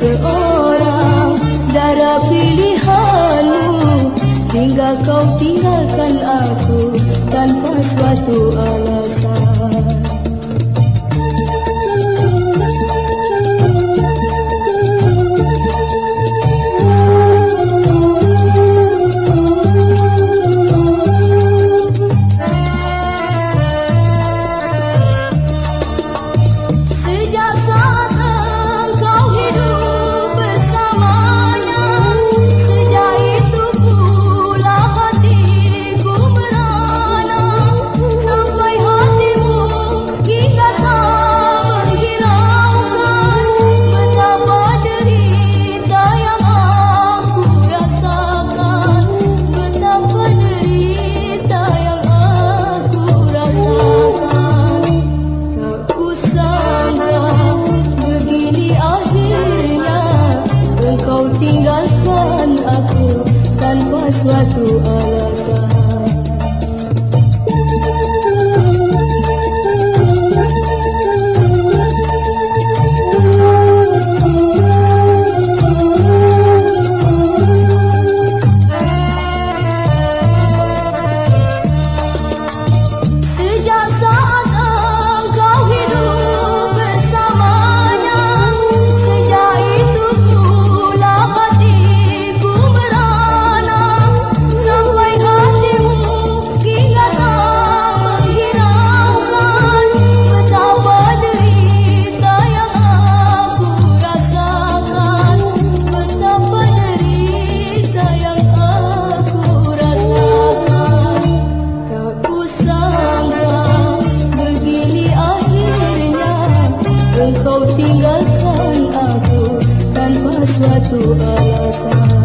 seorang darah pilihanmu hingga kau tinggalkan aku tanpa suatu alasan. Suatu alasan Engkau tinggalkan aku tanpa suatu alasan